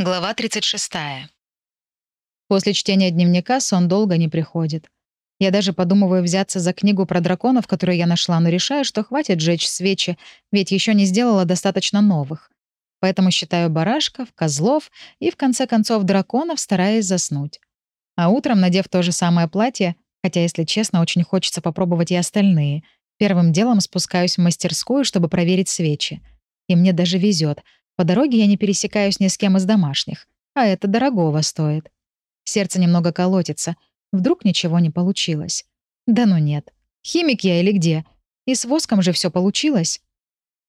Глава 36. После чтения дневника сон долго не приходит. Я даже подумываю взяться за книгу про драконов, которую я нашла, но решаю, что хватит жечь свечи, ведь еще не сделала достаточно новых. Поэтому считаю барашков, козлов и, в конце концов, драконов, стараясь заснуть. А утром, надев то же самое платье, хотя, если честно, очень хочется попробовать и остальные, первым делом спускаюсь в мастерскую, чтобы проверить свечи. И мне даже везет — по дороге я не пересекаюсь ни с кем из домашних, а это дорогого стоит. Сердце немного колотится. Вдруг ничего не получилось. Да ну нет. Химик я или где? И с воском же все получилось.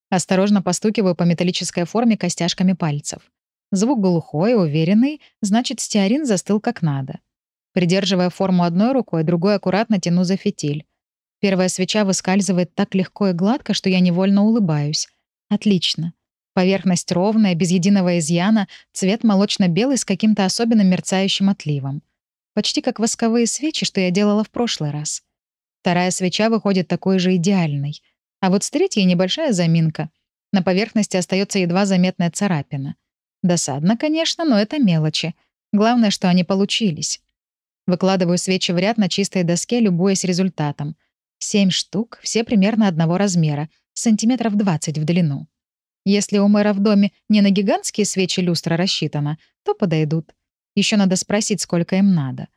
Осторожно постукиваю по металлической форме костяшками пальцев. Звук глухой, уверенный, значит, стеарин застыл как надо. Придерживая форму одной рукой, другой аккуратно тяну за фитиль. Первая свеча выскальзывает так легко и гладко, что я невольно улыбаюсь. Отлично. Поверхность ровная, без единого изъяна, цвет молочно-белый с каким-то особенным мерцающим отливом. Почти как восковые свечи, что я делала в прошлый раз. Вторая свеча выходит такой же идеальной. А вот с третьей небольшая заминка. На поверхности остается едва заметная царапина. Досадно, конечно, но это мелочи. Главное, что они получились. Выкладываю свечи в ряд на чистой доске, любуясь результатом. Семь штук, все примерно одного размера, сантиметров 20 в длину. Если у мэра в доме не на гигантские свечи люстра рассчитана, то подойдут. Еще надо спросить, сколько им надо.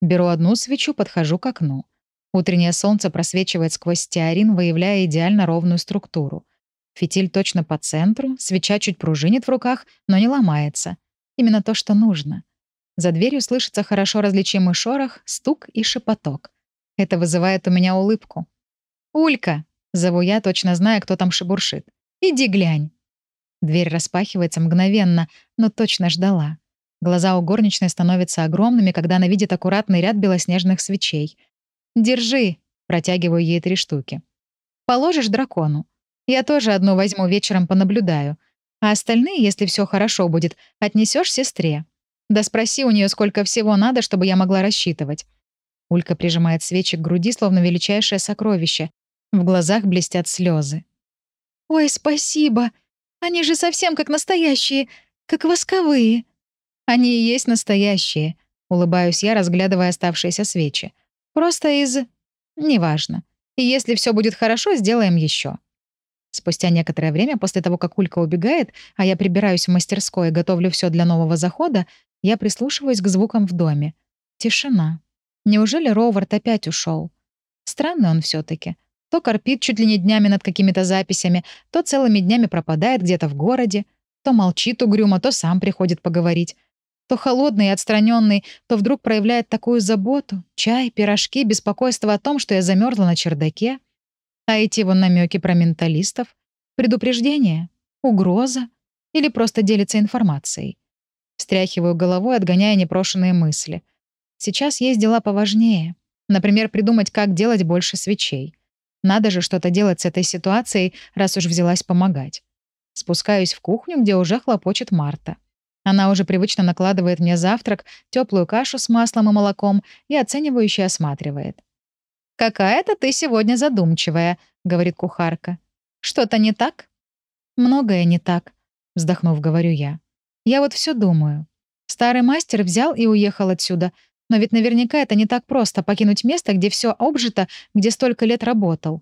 Беру одну свечу, подхожу к окну. Утреннее солнце просвечивает сквозь стеарин, выявляя идеально ровную структуру. Фитиль точно по центру, свеча чуть пружинит в руках, но не ломается. Именно то, что нужно. За дверью слышится хорошо различимый шорох, стук и шепоток. Это вызывает у меня улыбку. «Улька!» — зову я, точно зная, кто там шебуршит. Иди глянь». Дверь распахивается мгновенно, но точно ждала. Глаза у горничной становятся огромными, когда она видит аккуратный ряд белоснежных свечей. «Держи», — протягиваю ей три штуки. «Положишь дракону. Я тоже одну возьму вечером понаблюдаю. А остальные, если все хорошо будет, отнесешь сестре. Да спроси у нее, сколько всего надо, чтобы я могла рассчитывать». Улька прижимает свечи к груди, словно величайшее сокровище. В глазах блестят слезы. «Ой, спасибо! Они же совсем как настоящие, как восковые!» «Они и есть настоящие», — улыбаюсь я, разглядывая оставшиеся свечи. «Просто из... неважно. И если все будет хорошо, сделаем еще. Спустя некоторое время, после того, как Улька убегает, а я прибираюсь в мастерской и готовлю все для нового захода, я прислушиваюсь к звукам в доме. Тишина. Неужели Роувард опять ушел? Странный он все таки то корпит чуть ли не днями над какими-то записями, то целыми днями пропадает где-то в городе, то молчит угрюмо, то сам приходит поговорить. То холодный и отстраненный, то вдруг проявляет такую заботу, чай, пирожки, беспокойство о том, что я замерзла на чердаке. А эти его намеки про менталистов, предупреждение, угроза или просто делится информацией. Стряхиваю головой, отгоняя непрошенные мысли. Сейчас есть дела поважнее. Например, придумать, как делать больше свечей. Надо же что-то делать с этой ситуацией, раз уж взялась помогать. Спускаюсь в кухню, где уже хлопочет Марта. Она уже привычно накладывает мне завтрак, теплую кашу с маслом и молоком и оценивающе осматривает. «Какая-то ты сегодня задумчивая», — говорит кухарка. «Что-то не так?» «Многое не так», — вздохнув, говорю я. «Я вот все думаю. Старый мастер взял и уехал отсюда, но ведь наверняка это не так просто — покинуть место, где все обжито, где столько лет работал.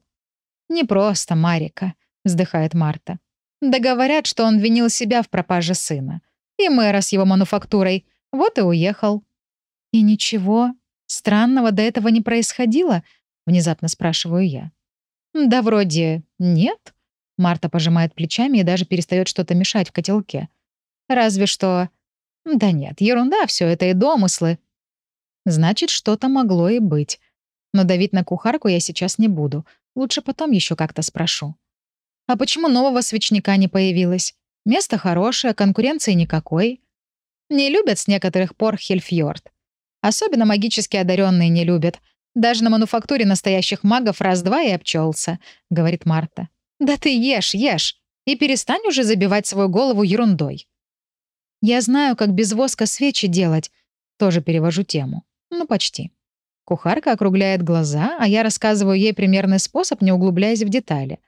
«Не просто, Марика», — вздыхает Марта. «Да говорят, что он винил себя в пропаже сына. И мэра с его мануфактурой. Вот и уехал». «И ничего странного до этого не происходило?» — внезапно спрашиваю я. «Да вроде нет». Марта пожимает плечами и даже перестает что-то мешать в котелке. «Разве что...» «Да нет, ерунда все это и домыслы. Значит, что-то могло и быть. Но давить на кухарку я сейчас не буду. Лучше потом еще как-то спрошу. А почему нового свечника не появилось? Место хорошее, конкуренции никакой. Не любят с некоторых пор Хельфьорд. Особенно магически одаренные не любят. Даже на мануфактуре настоящих магов раз-два и обчелся, говорит Марта. Да ты ешь, ешь. И перестань уже забивать свою голову ерундой. Я знаю, как без воска свечи делать. Тоже перевожу тему. Ну, почти. Кухарка округляет глаза, а я рассказываю ей примерный способ, не углубляясь в детали.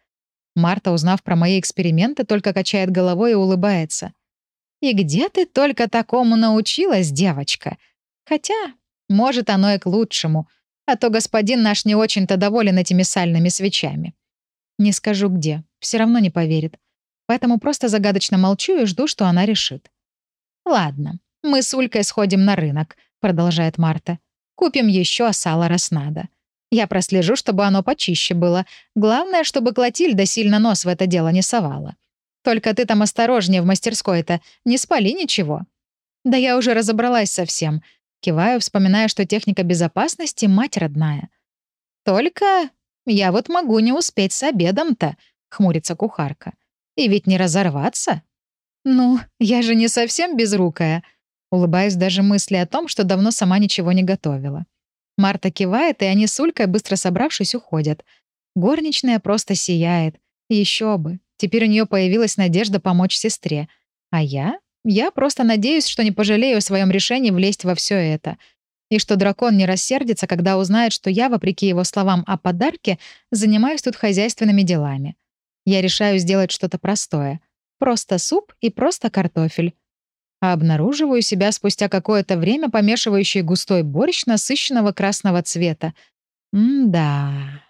Марта, узнав про мои эксперименты, только качает головой и улыбается. И где ты только такому научилась, девочка? Хотя, может, оно и к лучшему, а то господин наш не очень-то доволен этими сальными свечами. Не скажу где, все равно не поверит. Поэтому просто загадочно молчу и жду, что она решит. «Ладно, мы с Улькой сходим на рынок», — продолжает Марта. «Купим еще сало, раз надо. Я прослежу, чтобы оно почище было. Главное, чтобы Клотильда сильно нос в это дело не совала. Только ты там осторожнее в мастерской-то, не спали ничего». «Да я уже разобралась со всем», — киваю, вспоминая, что техника безопасности — мать родная. «Только я вот могу не успеть с обедом-то», — хмурится кухарка. «И ведь не разорваться». «Ну, я же не совсем безрукая», — улыбаюсь даже мысли о том, что давно сама ничего не готовила. Марта кивает, и они с Улькой, быстро собравшись, уходят. Горничная просто сияет. Еще бы. Теперь у нее появилась надежда помочь сестре. А я? Я просто надеюсь, что не пожалею о своем решении влезть во все это. И что дракон не рассердится, когда узнает, что я, вопреки его словам о подарке, занимаюсь тут хозяйственными делами. Я решаю сделать что-то простое. Просто суп и просто картофель а обнаруживаю себя спустя какое-то время помешивающей густой борщ насыщенного красного цвета. М-да.